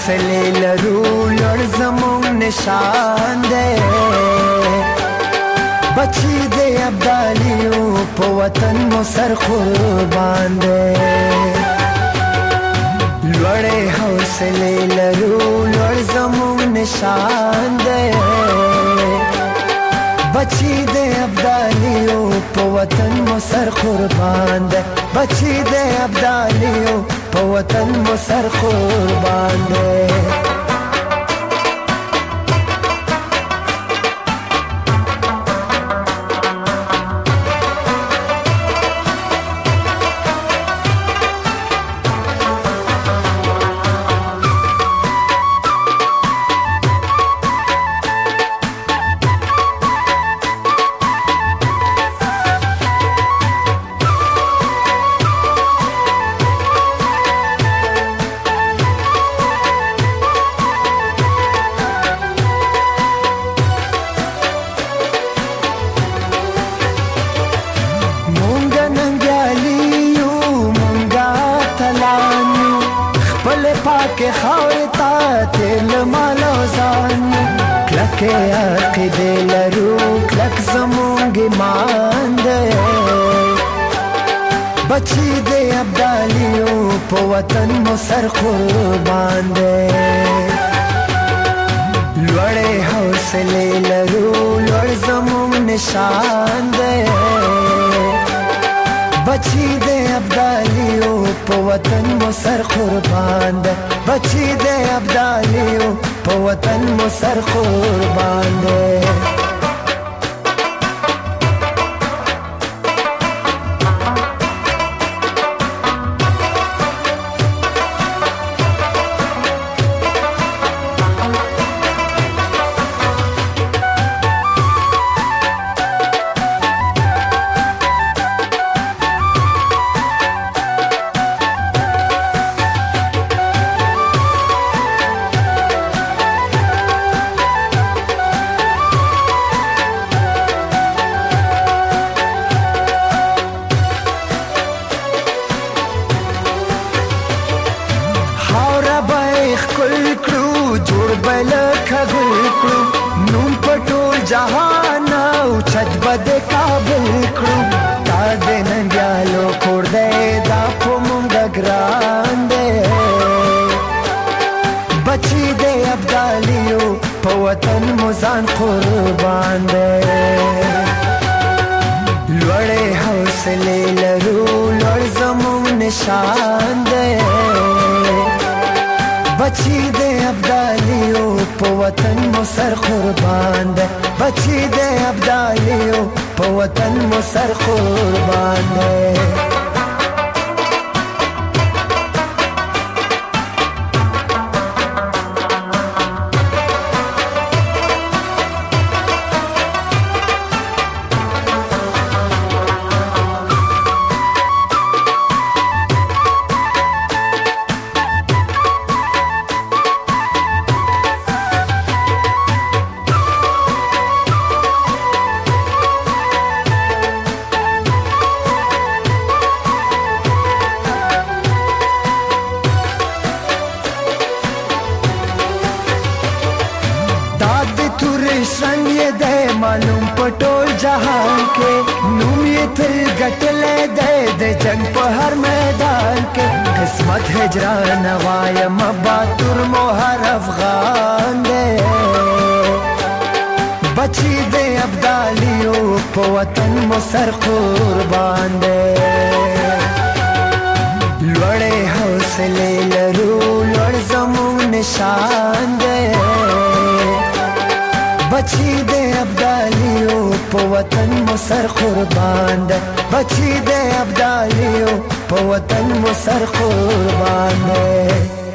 حوصله لرو لړ زموږ نشان دی بچی دی ابدالیو په وطن مو سر قربان دی لړې حوصله لرو لړ زموږ نشان دی بچی دی ابدالیو په وطن مو سر قربان دی بچی د ابدالیو په وطن مو سر قربان دی کې عقیدې لرو کلک زمونږ ایمان دی بچی د ابدالیو په وطن مو سر قربان دی لوړې حوصلې لرو لوړ زمونږ نشان دی بچی د ابدالیو په وطن مو سر قربان دی بچی د ابدالیو هو تنمو سر بل خبر کړو نوم پټول جهان او چت بد کابل کړو تا دې نن یالو کور دې دا په مونږ ګران دې بچی دې ابدالیو په وطن مزان قربان دې لوړې حوصله لرو لوړ زمون نشان وطن مو سر قربان ده بچی ده ابدالیو په وطن مو سر قربان ده ټول جهان کې نوم یې تل ګټلې دی د جنگ په هر میدان کې قسمت هجران وایم باتور مو هر افغان دی بچی دی ابدالیو په وطن مو سر قربان دی لوړې حوصله لرو لوړ زمون نشان دی بچی د ابدالیو په وطن مو سر قربان ده بچی د ابدالیو په وطن مو سر قربان ده